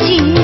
记。